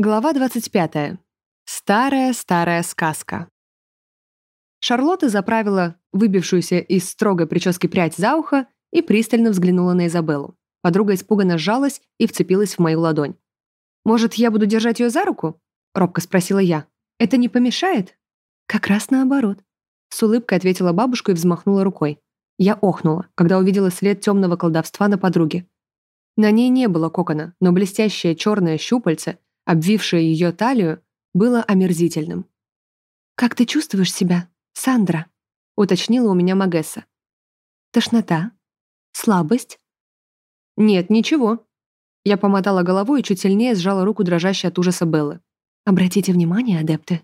Глава 25. Старая-старая сказка. Шарлотта заправила выбившуюся из строгой прически прядь за ухо и пристально взглянула на Изабеллу. Подруга испуганно сжалась и вцепилась в мою ладонь. «Может, я буду держать ее за руку?» — робко спросила я. «Это не помешает?» «Как раз наоборот», — с улыбкой ответила бабушка и взмахнула рукой. Я охнула, когда увидела след темного колдовства на подруге. На ней не было кокона, но блестящее черное щупальце — обвившее ее талию, было омерзительным. «Как ты чувствуешь себя, Сандра?» — уточнила у меня Магесса. «Тошнота? Слабость?» «Нет, ничего». Я помотала головой и чуть сильнее сжала руку, дрожащей от ужаса Беллы. «Обратите внимание, адепты.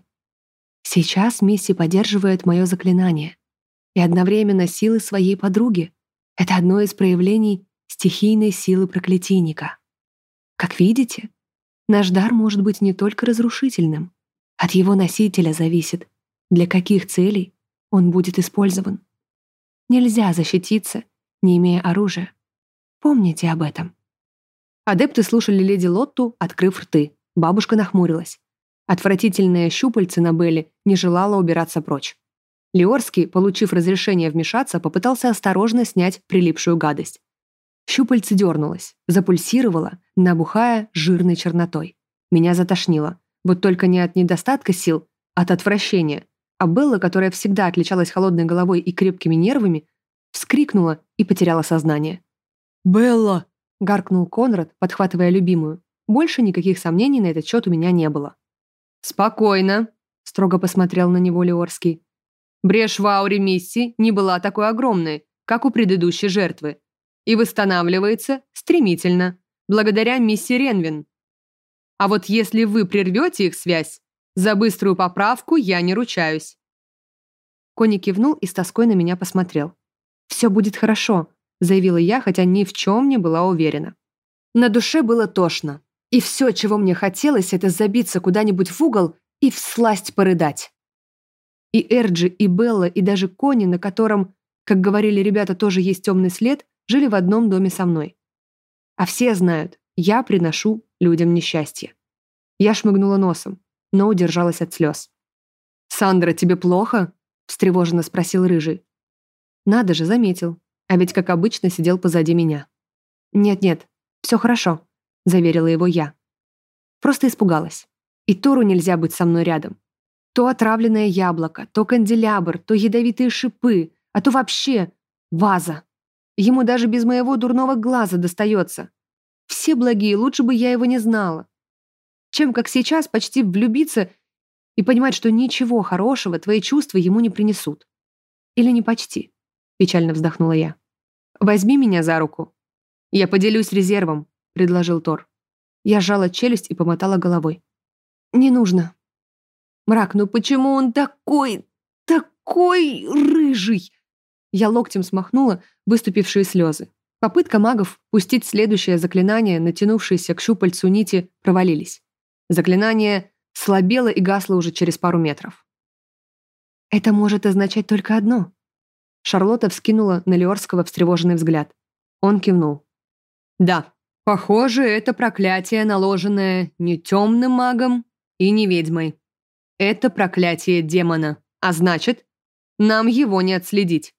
Сейчас Мисси поддерживает мое заклинание и одновременно силы своей подруги. Это одно из проявлений стихийной силы проклятийника. Как видите, Наш дар может быть не только разрушительным. От его носителя зависит, для каких целей он будет использован. Нельзя защититься, не имея оружия. Помните об этом. Адепты слушали леди Лотту, открыв рты. Бабушка нахмурилась. Отвратительная щупальце на Белле не желала убираться прочь. Леорский, получив разрешение вмешаться, попытался осторожно снять прилипшую гадость. Щупальце дернулось, запульсировало, набухая жирной чернотой. Меня затошнило. Вот только не от недостатка сил, а от отвращения. А Белла, которая всегда отличалась холодной головой и крепкими нервами, вскрикнула и потеряла сознание. «Белла!» — гаркнул Конрад, подхватывая любимую. Больше никаких сомнений на этот счет у меня не было. «Спокойно», — строго посмотрел на него Леорский. «Брешь в ауре Мисси не была такой огромной, как у предыдущей жертвы и восстанавливается стремительно, благодаря мисси Ренвин. А вот если вы прервете их связь, за быструю поправку я не ручаюсь». Кони кивнул и с тоской на меня посмотрел. «Все будет хорошо», — заявила я, хотя ни в чем не была уверена. На душе было тошно, и все, чего мне хотелось, это забиться куда-нибудь в угол и всласть порыдать. И Эрджи, и Белла, и даже Кони, на котором, как говорили ребята, тоже есть темный след, жили в одном доме со мной. А все знают, я приношу людям несчастье. Я шмыгнула носом, но удержалась от слез. «Сандра, тебе плохо?» – встревоженно спросил Рыжий. Надо же, заметил. А ведь, как обычно, сидел позади меня. «Нет-нет, все хорошо», – заверила его я. Просто испугалась. И Тору нельзя быть со мной рядом. То отравленное яблоко, то канделябр, то ядовитые шипы, а то вообще ваза. Ему даже без моего дурного глаза достается. Все благие, лучше бы я его не знала. Чем, как сейчас, почти влюбиться и понимать, что ничего хорошего твои чувства ему не принесут. Или не почти, печально вздохнула я. Возьми меня за руку. Я поделюсь резервом, предложил Тор. Я сжала челюсть и помотала головой. Не нужно. Мрак, ну почему он такой, такой рыжий? Я локтем смахнула выступившие слезы. Попытка магов пустить следующее заклинание, натянувшееся к щупальцу нити, провалились. Заклинание слабело и гасло уже через пару метров. «Это может означать только одно». Шарлотта вскинула на Леорского встревоженный взгляд. Он кивнул. «Да, похоже, это проклятие, наложенное не темным магом и не ведьмой. Это проклятие демона, а значит, нам его не отследить.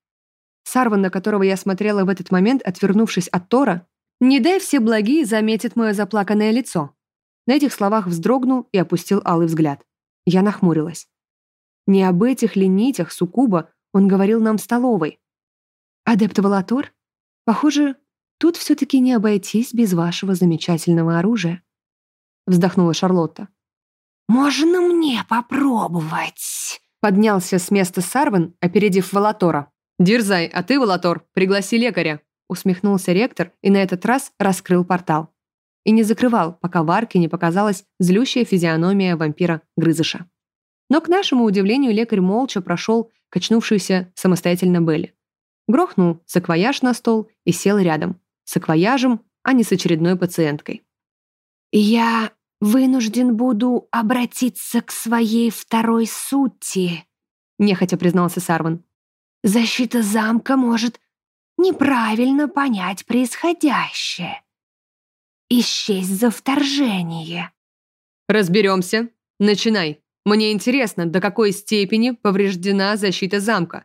Сарван, на которого я смотрела в этот момент, отвернувшись от Тора, «Не дай все благие заметят мое заплаканное лицо». На этих словах вздрогнул и опустил алый взгляд. Я нахмурилась. Не об этих ли нитях Сукуба он говорил нам в столовой. «Адепт Валатор? Похоже, тут все-таки не обойтись без вашего замечательного оружия», вздохнула Шарлотта. «Можно мне попробовать?» Поднялся с места Сарван, опередив Валатора. «Дерзай, а ты, Волотор, пригласи лекаря», усмехнулся ректор и на этот раз раскрыл портал. И не закрывал, пока в арке не показалась злющая физиономия вампира-грызыша. Но, к нашему удивлению, лекарь молча прошел качнувшуюся самостоятельно Белли. Грохнул саквояж на стол и сел рядом. С акваяжем, а не с очередной пациенткой. «Я вынужден буду обратиться к своей второй сути», нехотя признался Сарван. Защита замка может неправильно понять происходящее. Исчесть за вторжение. Разберемся. Начинай. Мне интересно, до какой степени повреждена защита замка,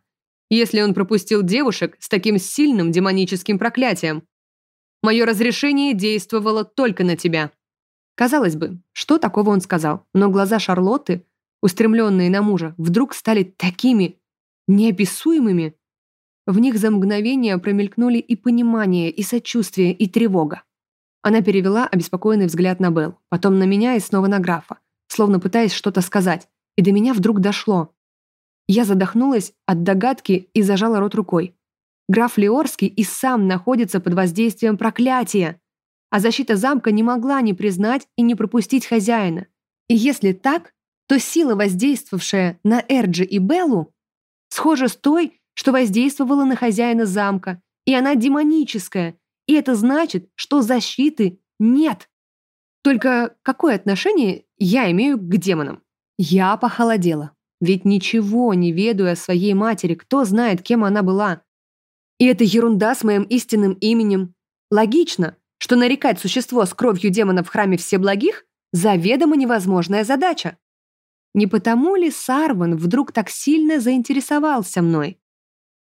если он пропустил девушек с таким сильным демоническим проклятием. Мое разрешение действовало только на тебя. Казалось бы, что такого он сказал, но глаза Шарлотты, устремленные на мужа, вдруг стали такими неописуемыми. В них за мгновение промелькнули и понимание, и сочувствие, и тревога. Она перевела обеспокоенный взгляд на Белл, потом на меня и снова на графа, словно пытаясь что-то сказать, и до меня вдруг дошло. Я задохнулась от догадки и зажала рот рукой. Граф Леорский и сам находится под воздействием проклятия а защита замка не могла не признать и не пропустить хозяина. И если так, то сила, воздействовавшая на Эрджи и Беллу, схожа с той, что воздействовала на хозяина замка, и она демоническая, и это значит, что защиты нет. Только какое отношение я имею к демонам? Я похолодела. Ведь ничего не ведаю о своей матери, кто знает, кем она была. И это ерунда с моим истинным именем. Логично, что нарекать существо с кровью демона в храме Всеблагих – заведомо невозможная задача. Не потому ли Сарван вдруг так сильно заинтересовался мной?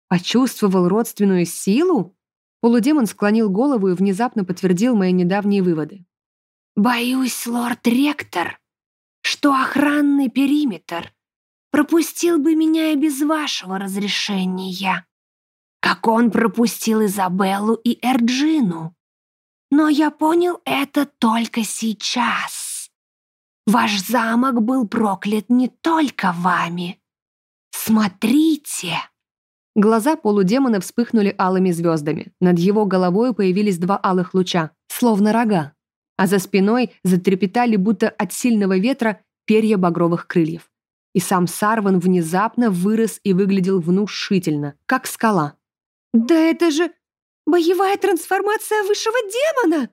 Почувствовал родственную силу? Полудемон склонил голову и внезапно подтвердил мои недавние выводы. «Боюсь, лорд-ректор, что охранный периметр пропустил бы меня и без вашего разрешения, как он пропустил Изабеллу и Эрджину. Но я понял это только сейчас. Ваш замок был проклят не только вами. Смотрите!» Глаза полудемона вспыхнули алыми звездами. Над его головой появились два алых луча, словно рога. А за спиной затрепетали, будто от сильного ветра, перья багровых крыльев. И сам Сарван внезапно вырос и выглядел внушительно, как скала. «Да это же «Боевая трансформация высшего демона!»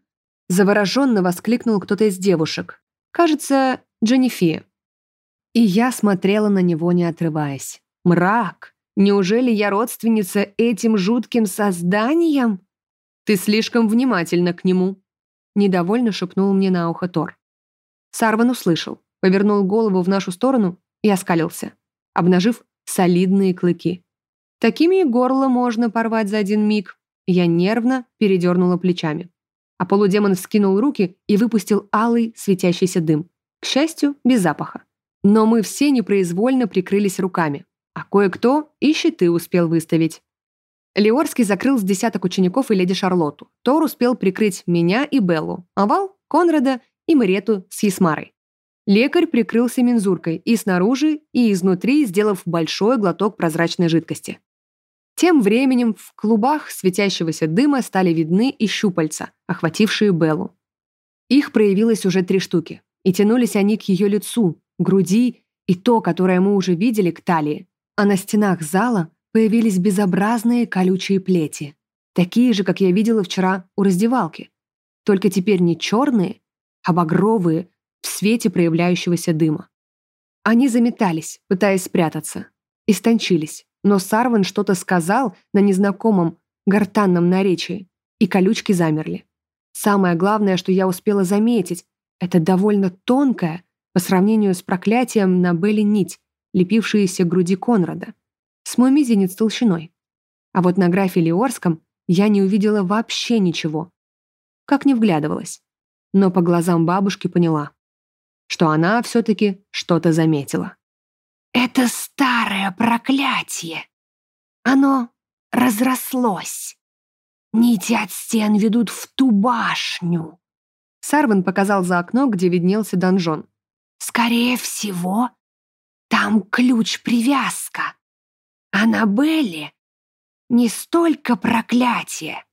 Завороженно воскликнул кто-то из девушек. Кажется, Дженнифи. И я смотрела на него, не отрываясь. Мрак! Неужели я родственница этим жутким созданием? Ты слишком внимательна к нему. Недовольно шепнул мне на ухо Тор. Сарван услышал, повернул голову в нашу сторону и оскалился, обнажив солидные клыки. Такими и горло можно порвать за один миг. Я нервно передернула плечами. А полудемон вскинул руки и выпустил алый светящийся дым. К счастью, без запаха. Но мы все непроизвольно прикрылись руками. А кое-кто и щиты успел выставить. Леорский закрыл с десяток учеников и леди Шарлотту. Тор успел прикрыть меня и Беллу, Овал, Конрада и Марету с Ясмарой. Лекарь прикрылся мензуркой и снаружи, и изнутри, сделав большой глоток прозрачной жидкости. Тем временем в клубах светящегося дыма стали видны и щупальца, охватившие Беллу. Их проявилось уже три штуки, и тянулись они к ее лицу, груди и то, которое мы уже видели, к талии. А на стенах зала появились безобразные колючие плети, такие же, как я видела вчера у раздевалки, только теперь не черные, а багровые в свете проявляющегося дыма. Они заметались, пытаясь спрятаться, истончились, но Сарван что-то сказал на незнакомом гортанном наречии, и колючки замерли. Самое главное, что я успела заметить, это довольно тонкая, по сравнению с проклятием на Белли нить, лепившаяся к груди Конрада, с мой мизинец толщиной. А вот на графе Леорском я не увидела вообще ничего. Как не вглядывалась. Но по глазам бабушки поняла, что она все-таки что-то заметила. Это старое проклятие. Оно разрослось. Нити от стен ведут в ту башню. Сарвин показал за окно, где виднелся донжон. Скорее всего, там ключ-привязка. А на Белле не столько проклятие,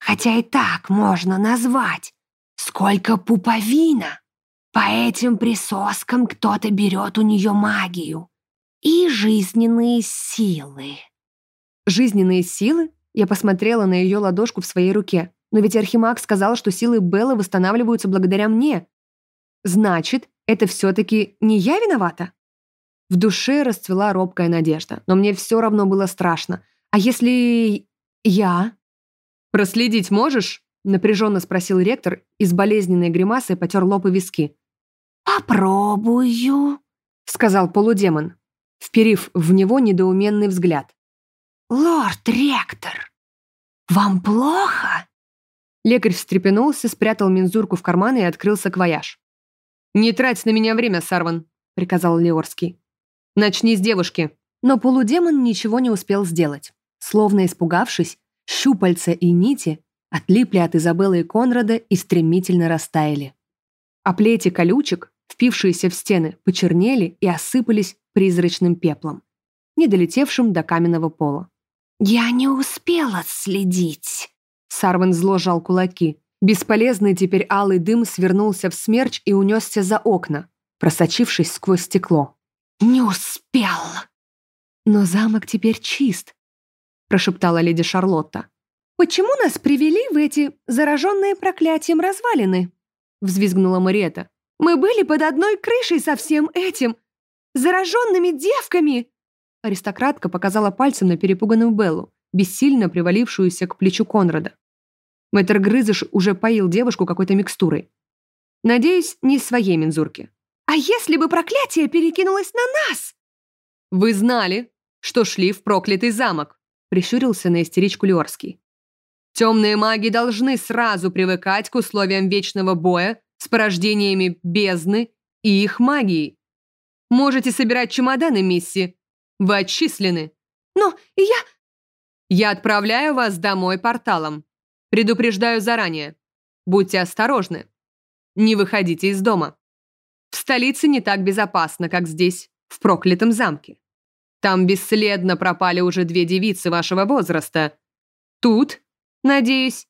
хотя и так можно назвать, сколько пуповина. По этим присоскам кто-то берет у нее магию и жизненные силы. Жизненные силы? Я посмотрела на ее ладошку в своей руке. Но ведь Архимаг сказал, что силы Беллы восстанавливаются благодаря мне. Значит, это все-таки не я виновата? В душе расцвела робкая надежда, но мне все равно было страшно. А если я? «Проследить можешь?» — напряженно спросил ректор и с болезненной гримасой потер лоб и виски. «Попробую», — сказал полудемон, вперив в него недоуменный взгляд. «Лорд-ректор, вам плохо?» Лекарь встрепенулся, спрятал мензурку в карман и открыл саквояж. «Не трать на меня время, Сарван», — приказал Леорский. «Начни с девушки». Но полудемон ничего не успел сделать. Словно испугавшись, щупальца и нити отлипли от Изабеллы и Конрада и стремительно растаяли. А плети колючек, впившиеся в стены, почернели и осыпались призрачным пеплом, не долетевшим до каменного пола. «Я не успела следить», — Сарван зло жал кулаки. Бесполезный теперь алый дым свернулся в смерч и унесся за окна, просочившись сквозь стекло. «Не успел!» «Но замок теперь чист», — прошептала леди Шарлотта. «Почему нас привели в эти зараженные проклятием развалины?» — взвизгнула Мариэта. «Мы были под одной крышей со всем этим, зараженными девками!» Аристократка показала пальцем на перепуганную Беллу, бессильно привалившуюся к плечу Конрада. Мэтр Грызыш уже поил девушку какой-то микстурой. Надеюсь, не своей мензурки. «А если бы проклятие перекинулось на нас?» «Вы знали, что шли в проклятый замок», прищурился на истеричку Леорский. «Темные маги должны сразу привыкать к условиям вечного боя с порождениями бездны и их магией. Можете собирать чемоданы, мисси. Вы отчислены. Но я... Я отправляю вас домой порталом. Предупреждаю заранее. Будьте осторожны. Не выходите из дома. В столице не так безопасно, как здесь, в проклятом замке. Там бесследно пропали уже две девицы вашего возраста. Тут, надеюсь,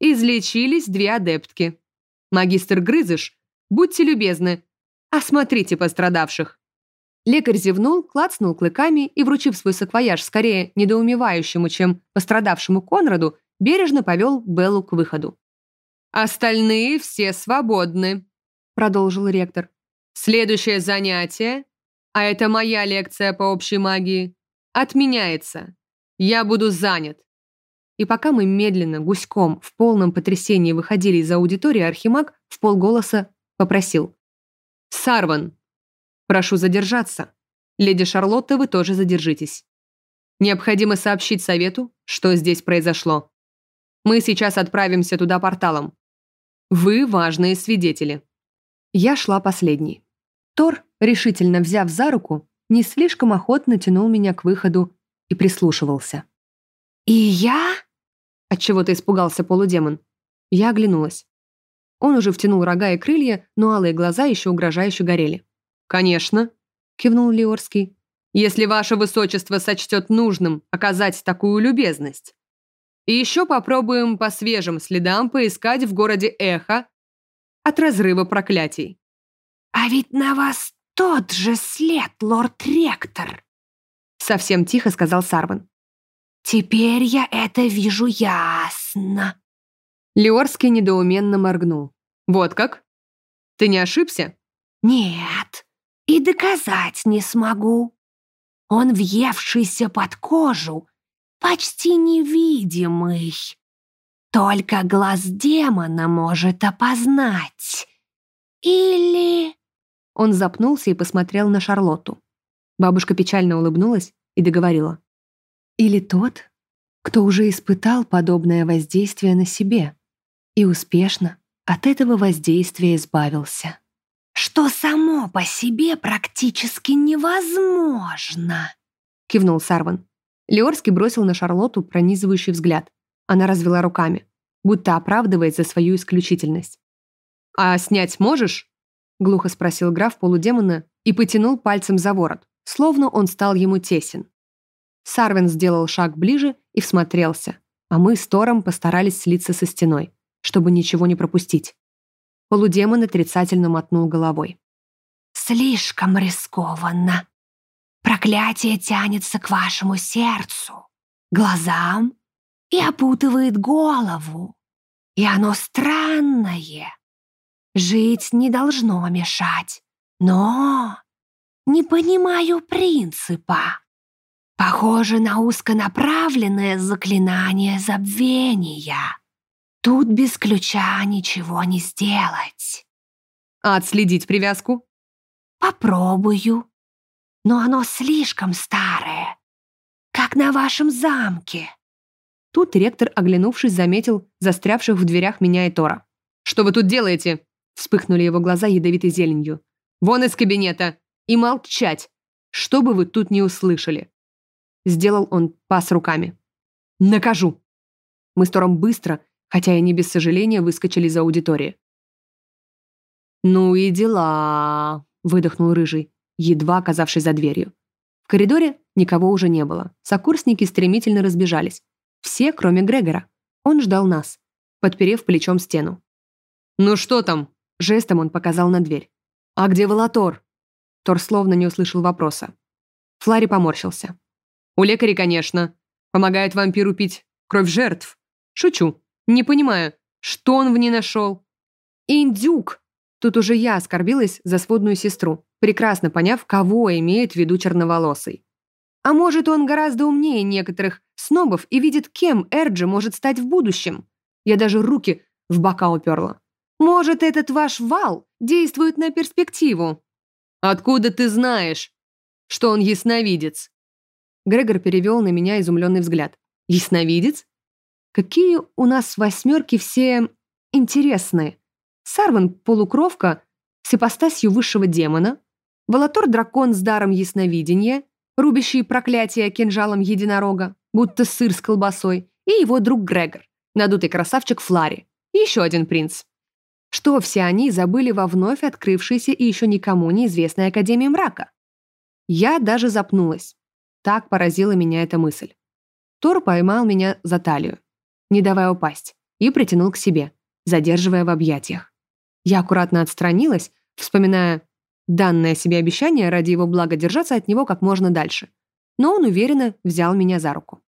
излечились две адептки. Магистр Грызыш, будьте любезны, осмотрите пострадавших. Лекарь зевнул, клацнул клыками и, вручив свой саквояж скорее недоумевающему, чем пострадавшему Конраду, бережно повел Беллу к выходу. «Остальные все свободны», — продолжил ректор. «Следующее занятие, а это моя лекция по общей магии, отменяется. Я буду занят». И пока мы медленно, гуськом, в полном потрясении выходили из аудитории, Архимаг в полголоса попросил. «Сарван, Прошу задержаться. Леди Шарлотта, вы тоже задержитесь. Необходимо сообщить совету, что здесь произошло. Мы сейчас отправимся туда порталом. Вы важные свидетели. Я шла последней. Тор, решительно взяв за руку, не слишком охотно тянул меня к выходу и прислушивался. «И я?» Отчего-то испугался полудемон. Я оглянулась. Он уже втянул рога и крылья, но алые глаза еще угрожающе горели. «Конечно», — кивнул Леорский, «если ваше высочество сочтет нужным оказать такую любезность. И еще попробуем по свежим следам поискать в городе эхо от разрыва проклятий». «А ведь на вас тот же след, лорд-ректор», — совсем тихо сказал Сарван. «Теперь я это вижу ясно». Леорский недоуменно моргнул. «Вот как? Ты не ошибся?» «Нет, и доказать не смогу. Он въевшийся под кожу, почти невидимый. Только глаз демона может опознать. Или...» Он запнулся и посмотрел на Шарлотту. Бабушка печально улыбнулась и договорила. «Или тот, кто уже испытал подобное воздействие на себе и успешно от этого воздействия избавился» что само по себе практически невозможно», — кивнул Сарван. Леорский бросил на Шарлотту пронизывающий взгляд. Она развела руками, будто оправдывает за свою исключительность. «А снять можешь?» — глухо спросил граф полудемона и потянул пальцем за ворот, словно он стал ему тесен. Сарвин сделал шаг ближе и всмотрелся, а мы с Тором постарались слиться со стеной, чтобы ничего не пропустить. Полудемон отрицательно мотнул головой. «Слишком рискованно. Проклятие тянется к вашему сердцу, глазам и опутывает голову. И оно странное. Жить не должно мешать, но не понимаю принципа. Похоже на узконаправленное заклинание забвения. Тут без ключа ничего не сделать. А отследить привязку? Попробую. Но оно слишком старое. Как на вашем замке. Тут ректор, оглянувшись, заметил застрявших в дверях меня и Тора. «Что вы тут делаете?» Вспыхнули его глаза ядовитой зеленью. «Вон из кабинета! И молчать! Что бы вы тут не услышали!» Сделал он пас руками. «Накажу!» Мы с Тором быстро, хотя и не без сожаления, выскочили из аудитории. «Ну и дела!» — выдохнул Рыжий, едва оказавшись за дверью. В коридоре никого уже не было. Сокурсники стремительно разбежались. Все, кроме Грегора. Он ждал нас, подперев плечом стену. «Ну что там?» Жестом он показал на дверь. «А где Волотор?» Тор словно не услышал вопроса. Флари поморщился. «У лекаря, конечно. Помогает вампиру пить кровь жертв. Шучу. Не понимаю, что он в ней нашел?» «Индюк!» Тут уже я оскорбилась за сводную сестру, прекрасно поняв, кого имеет в виду черноволосый. А может, он гораздо умнее некоторых снобов и видит, кем Эрджи может стать в будущем. Я даже руки в бока уперла. Может, этот ваш вал действует на перспективу? Откуда ты знаешь, что он ясновидец? Грегор перевел на меня изумленный взгляд. Ясновидец? Какие у нас восьмерки все интересные. Сарван — полукровка с ипостасью высшего демона, Волотор — дракон с даром ясновидения, рубящий проклятие кинжалом единорога, будто сыр с колбасой, и его друг Грегор, надутый красавчик Флари, и еще один принц. Что все они забыли во вновь открывшейся и еще никому неизвестной Академии Мрака? Я даже запнулась. Так поразила меня эта мысль. Тор поймал меня за талию, не давая упасть, и притянул к себе, задерживая в объятиях. Я аккуратно отстранилась, вспоминая данное себе обещание ради его блага держаться от него как можно дальше. Но он уверенно взял меня за руку.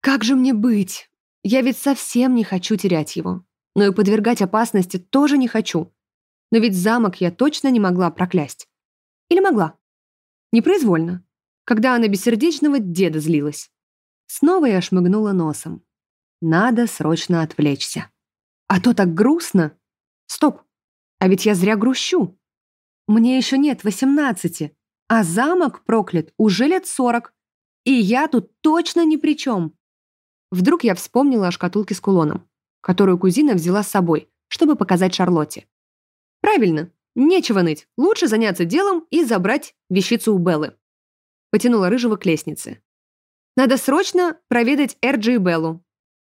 «Как же мне быть? Я ведь совсем не хочу терять его. Но и подвергать опасности тоже не хочу. Но ведь замок я точно не могла проклясть. Или могла? Непроизвольно. Когда она бессердечного деда злилась. Снова я шмыгнула носом. Надо срочно отвлечься. А то так грустно. Стоп. А ведь я зря грущу. Мне еще нет восемнадцати, а замок проклят уже лет сорок. И я тут точно ни при чем. Вдруг я вспомнила о шкатулке с кулоном, которую кузина взяла с собой, чтобы показать Шарлотте. Правильно, нечего ныть, лучше заняться делом и забрать вещицу у Беллы. Потянула Рыжего к лестнице. Надо срочно проведать Эрджи и Беллу.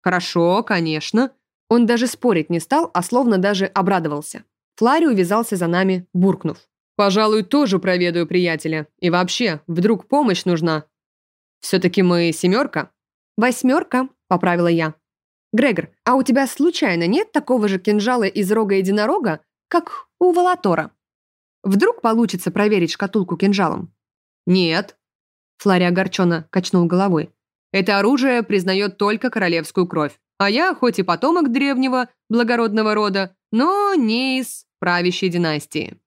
Хорошо, конечно. Он даже спорить не стал, а словно даже обрадовался. Флари увязался за нами, буркнув. «Пожалуй, тоже проведаю приятеля. И вообще, вдруг помощь нужна. Все-таки мы семерка?» «Восьмерка», — поправила я. «Грегор, а у тебя случайно нет такого же кинжала из рога единорога, как у Волотора? Вдруг получится проверить шкатулку кинжалом?» «Нет», — Флари огорченно качнул головой. «Это оружие признает только королевскую кровь. А я, хоть и потомок древнего, благородного рода, но не из правящей династии.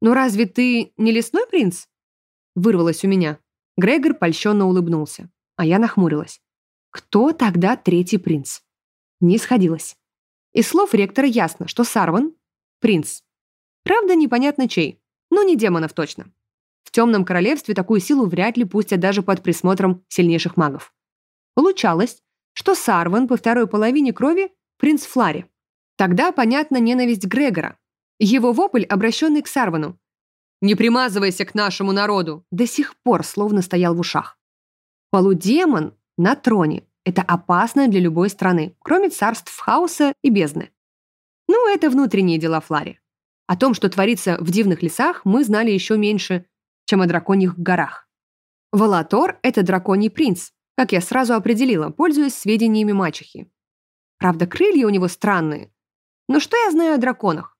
«Ну разве ты не лесной принц?» Вырвалось у меня. Грегор польщенно улыбнулся, а я нахмурилась. Кто тогда третий принц? Не сходилось. Из слов ректора ясно, что Сарван — принц. Правда, непонятно чей, но не демонов точно. В темном королевстве такую силу вряд ли пустят даже под присмотром сильнейших магов. Получалось, что Сарван по второй половине крови — принц Флари. Тогда понятна ненависть Грегора. Его вопль, обращенный к Сарвану. «Не примазывайся к нашему народу!» До сих пор словно стоял в ушах. Полудемон на троне — это опасно для любой страны, кроме царств хаоса и бездны. Ну, это внутренние дела Флари. О том, что творится в дивных лесах, мы знали еще меньше, чем о драконьих горах. Валатор — это драконий принц, как я сразу определила, пользуясь сведениями мачехи. Правда, крылья у него странные, но что я знаю о драконах?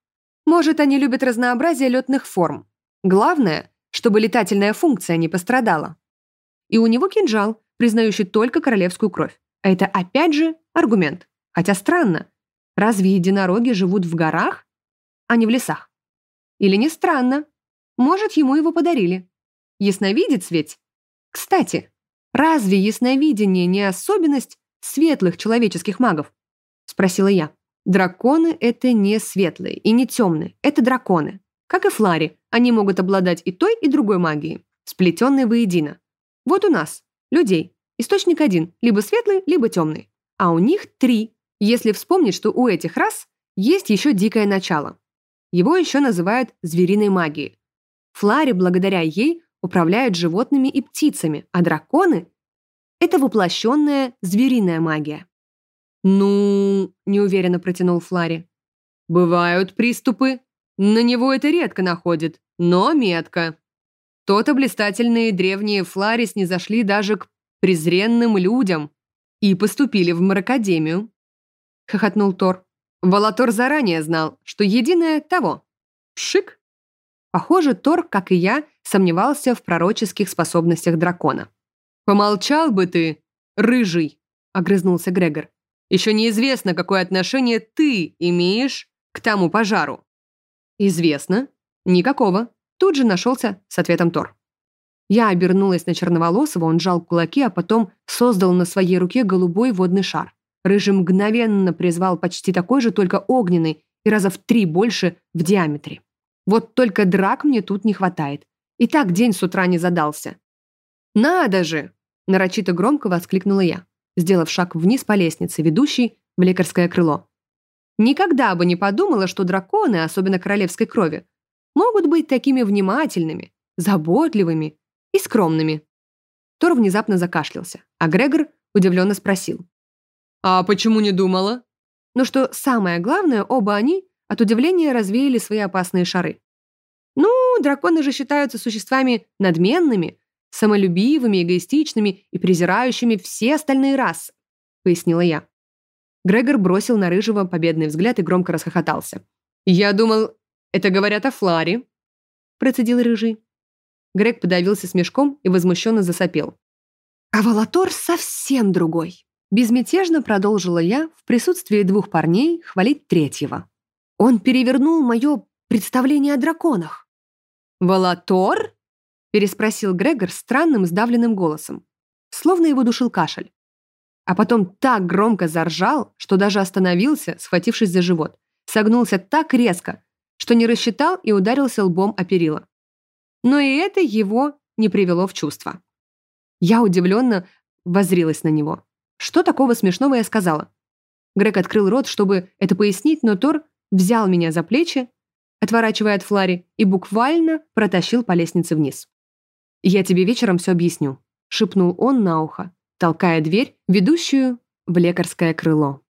Может, они любят разнообразие летных форм. Главное, чтобы летательная функция не пострадала. И у него кинжал, признающий только королевскую кровь. А это опять же аргумент. Хотя странно. Разве единороги живут в горах, а не в лесах? Или не странно? Может, ему его подарили. Ясновидец ведь? Кстати, разве ясновидение не особенность светлых человеческих магов? Спросила я. Драконы — это не светлые и не темные, это драконы. Как и Флари, они могут обладать и той, и другой магией, сплетенной воедино. Вот у нас, людей, источник один, либо светлый, либо темный. А у них три, если вспомнить, что у этих рас есть еще дикое начало. Его еще называют звериной магией. Флари, благодаря ей, управляют животными и птицами, а драконы — это воплощенная звериная магия. «Ну...» — неуверенно протянул Флари. «Бывают приступы. На него это редко находит, но метко. То-то блистательные древние не зашли даже к презренным людям и поступили в Мракадемию», — хохотнул Тор. Валатор заранее знал, что единое того. Пшик. Похоже, Тор, как и я, сомневался в пророческих способностях дракона. «Помолчал бы ты, рыжий!» — огрызнулся Грегор. «Еще неизвестно, какое отношение ты имеешь к тому пожару». «Известно. Никакого». Тут же нашелся с ответом Тор. Я обернулась на Черноволосого, он сжал кулаки, а потом создал на своей руке голубой водный шар. Рыжий мгновенно призвал почти такой же, только огненный, и раза в три больше в диаметре. Вот только драк мне тут не хватает. И так день с утра не задался. «Надо же!» – нарочито громко воскликнула я, сделав шаг вниз по лестнице, ведущей в лекарское крыло. Никогда бы не подумала, что драконы, особенно королевской крови, могут быть такими внимательными, заботливыми и скромными. Тор внезапно закашлялся, а Грегор удивленно спросил. «А почему не думала?» Но что самое главное, оба они от удивления развеяли свои опасные шары. Ну, драконы же считаются существами надменными, самолюбивыми, эгоистичными и презирающими все остальные расы, пояснила я. Грегор бросил на Рыжего победный взгляд и громко расхохотался. «Я думал, это говорят о Фларе», процедил Рыжий. Грег подавился смешком и возмущенно засопел. «А Волотор совсем другой. Безмятежно продолжила я в присутствии двух парней хвалить третьего. Он перевернул мое представление о драконах. «Волатор?» – переспросил Грегор странным сдавленным голосом, словно его душил кашель. А потом так громко заржал, что даже остановился, схватившись за живот. Согнулся так резко, что не рассчитал и ударился лбом о перила. Но и это его не привело в чувство. Я удивленно возрилась на него. Что такого смешного я сказала? Грег открыл рот, чтобы это пояснить, но Тор взял меня за плечи, отворачивая от Флари, и буквально протащил по лестнице вниз. «Я тебе вечером все объясню», — шепнул он на ухо, толкая дверь, ведущую в лекарское крыло.